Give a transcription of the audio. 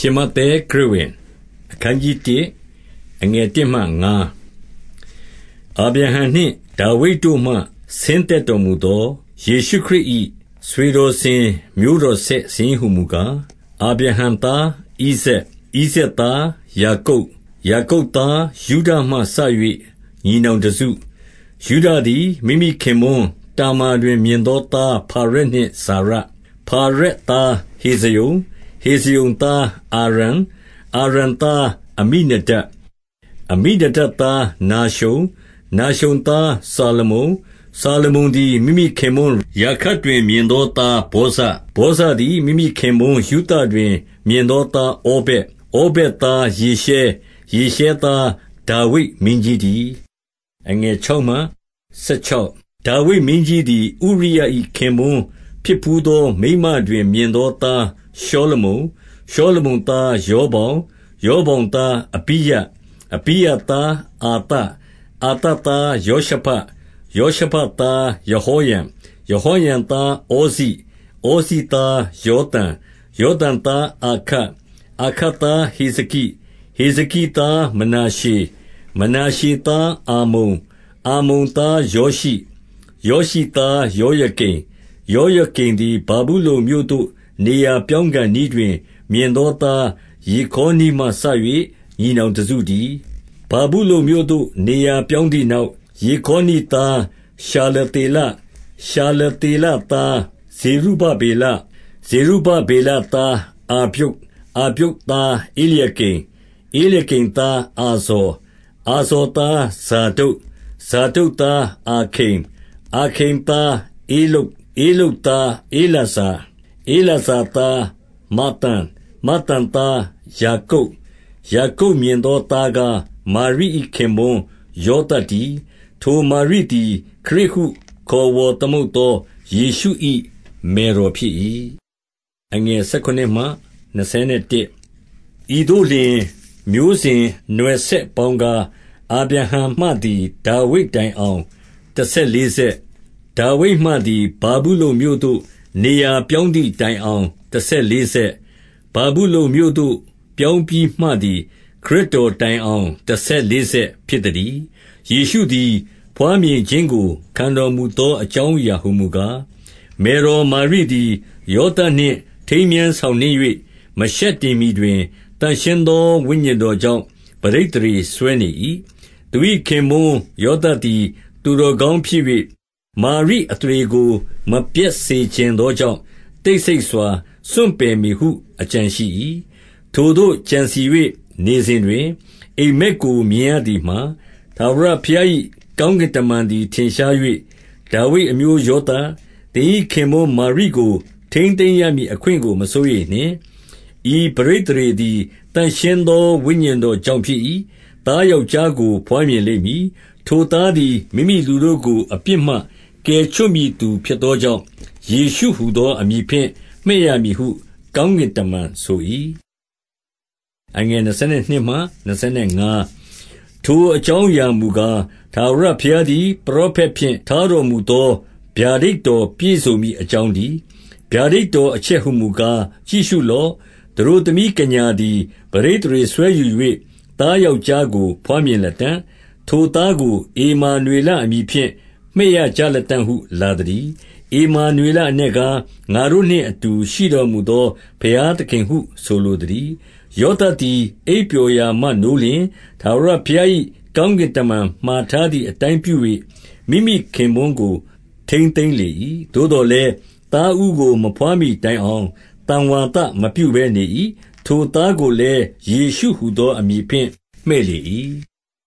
ရှမဿဲခရစ်ဝင်အခန်းကြီး1အငယ်1မှ5အာဗြဟံနှင့်ဒါဝိဒ်တို့မှဆင်းသက်တော်မူသောယေရှုခရစ်၏ဆွေတော်စဉ်မျိုးတော်ဆက်စည်းဟုမူကားအာဗြဟံသားဣဇက်ဣဇက်သားယာကုပ်ယာကုပ်သားယူဒမှဆ၍ညီနောင်တစုယူဒသည်မိမိခင်မွန်းတာမာတွင်မြင်သောသားဖာရက်နှင့်စာရဖာရက်သားဟေဇယုံ ဟေဇရုံသားအာရံ အာရံသားအမိနဒပ် အမိနဒပ်သားနာရှုန် နာရှုန်သားစာလမုန် စာလမုန်သည် မိမိခင်မွန်းရာခတ်တွင် မြင်သောသားဘောဇဘောဇသည် မိမိခင်မွန်းယူသတွင် မြင်သောသားဩဘက်ဩဘက်သားယေရှဲ ယေရှဲသားဒါဝိဒ်မင်းကြီးသည်အငယ်6မှ16ဒါဝိဒ်မင်းကြီးသည် ဥရိယ၏ခင်မွန်း ဖြစ်ဘူးသော မိမတွင် မြင်သောသားရှောလမုန် ရှောလမုန်သားယောဗောင်ယောဗောင်သား အဘိယ အဘိယသား အာသ အာသသား ယောရှဖတ် ယောရှဖတ်သား ယဟောယံယဟောယံသား ဩဇိ ဩဇိသား ယောတန်ယောတန်သားအခတ်အခတ်သား ဟေဇကိ ဟေဇကိသား မနာရှေ မနာရှေသား အာမုန် အာမုန်သား ယောရှိ ယောရှိသား ယောယကိန် ယောယကိန်သည် ဗာဗုလုန်မြို့သို့ နေရာပြောင်းကန်နီးတွင် မြင်သောသား ယေခေါနိမှစ၍ညီနောင်တစုတည်း။ဗာဗုလုန်မြို့သို့ နေရာပြောင်းသည်နောက်၊ယေခေါနိသား ရှာလသေလ၊ရှာလသေလသား ဇေရုဗဗေလ၊ဇေရုဗဗေလသား အာပြုတ်၊အာပြုတ်သား ဧလျာကိမ်၊ဧလျာကိမ်သား အာဇော်၊အာဇော်သား ဇာဒုတ်၊ဇာဒုတ်သား အာခိမ်၊အာခိမ်သား ဧလုတ်၊ ဧလုတ်သားဧလာဇာဧလာဇာသားမဿန်၊မဿန်သားယာကုပ်၊ယာကုပ်မြင်သောသားကားမာရိ၏ခင်ပွန်းယောသပ်တည်း။ထိုမာရိသည်ခရစ်ဟုခေါ်ဝေါ်သမုတ်သောယေရှု၏မယ်တော်ဖြစ်၏။ဤသို့လျှင်မျိုးစဉ်နွယ်ဆက်ပေါင်းကား၊အာဗြဟံမှသည်ဒါဝိဒ်တိုင်အောင်တဆယ်လေးဆက်၊ ဒါဝိဒ်မှသည် ဗာဗုလုန်မြို့သို့ နေရာပြောင်းသည်တိုင်အောင် တဆယ်လေးဆက်၊ဗာဗုလုန်မြို့သို့ ပြောင်းပြီးမှသည် ခရစ်တော်တိုင်အောင် တဆယ်လေးဆက်ဖြစ်သတည်း။ယေရှုသည် ဘွားမြင်ခြင်းကို ခံတော်မူသော အကြောင်းအရာဟူမူကား၊မယ်တော်မာရိသည် ယောသပ်နှင့် ထိမ်းမြားဆောင်နှင်း၍မရှက်တင်မှီတွင် သန့်ရှင်းသော ဝိညာဉ်တော်ကြောင့် ပဋိသန္ဓေစွဲနေ၏။သူ၏ခင်ပွန်းယောသပ်သည် သူတော်ကောင်းဖြစ်၍ မာရိအသရေကို မပျက်စေချင်သောကြောင့် တိတ်ဆိတ်စွာ စွန့်ပယ်မည်ဟု အကြံရှိ၏။ထိုသို့ကြံစည်၍နေစဉ်တွင်၊အိပ်မက်ကို မြင်ရသည်မှာ၊ထာဝရဘုရား၏ကောင်းကင်တမန်သည် ထင်ရှား၍၊ဒါဝိဒ်အမျိုးယောသပ်၊သင်၏ခင်ပွန်းမာရိကို ထိန်းသိမ်းရမည်အခွင့်ကို မစိုးရိမ်နှင့်။ဤပဋိသန္ဓေသည် သန့်ရှင်းသော ဝိညာဉ်တော်ကြောင့်ဖြစ်၏။သားယောက်ျားကို ဘွားမြင်လိမ့်မည်။ထိုသားသည် မိမိလူတို့ကို အပြစ်မှ ကယ်ချွတ်မည့်သူဖြစ်သောကြောင့်၊ယေရှုဟူသော အမည်ဖြင့် မှည့်ရမည်ဟု ကောင်းကင်တမန်ဆို၏။ထိုအကြောင်းအရာမူကား၊ထာဝရဘုရားသည် ပရောဖက်ဖြင့် ထားတော်မူသော ဗျာဒိတ်တော်ပြည့်စုံမည် အကြောင်းတည်း။ဗျာဒိတ်တော်အချက်ဟူမူကား၊ကြည့်ရှုလော့။သတို့သမီးကညာသည် ပဋိသန္ဓေစွဲယူ၍သားယောက်ျားကို ဘွားမြင်လတံ့။ထိုသားကို ဧမာနွေလအမည်ဖြင့် မှည့်ရကြလတံ့ဟု လာသတည်း။ဧမာနွေလအနက်ကား၊ငါတို့နှင့်အတူ ရှိတော်မူသော ဘုရားသခင်ဟု ဆိုလိုသတည်း။ယောသပ်သည် အိပ်ပျော်ရာမှနိုးလျှင်၊ထာဝရဘုရား၏ကောင်းကင်တမန်မှာထားသည်အတိုင်းပြု၍မိမိခင်ပွန်းကို ထိန်းသိမ်းလေ၏။သို့သော်လည်း သားဦးကို မဘွားမှီတိုင်အောင် သံဝါသမပြုဘဲနေ၏။ထိုသားကိုလည်း ယေရှုဟူသော အမည်ဖြင့် မှည့်လေ၏။